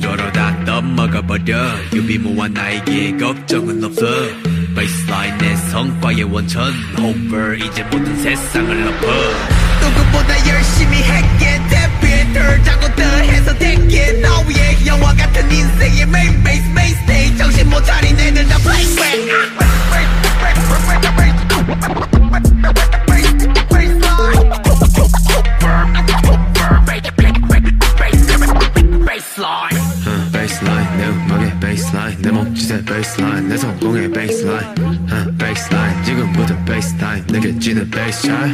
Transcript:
내 수저로 다 떠먹어버려. 유비무한 나에게 걱정은 없어. Baseline 내 성과의 원천. Over 이제 모든 세상을 엎어. 누구보다 열심히 했기에 데뷔를 자고 더해서 됐기에 너 위에 영화 같은 인생의 main base main stage. 정신 못 차린 애들 다 playback Baseline baseline. 내 음악의 baseline. 내 몸짓의 baseline. 내 성공의 baseline. Uh, baseline. 지금부터 baseline. 느껴지는 bass 잘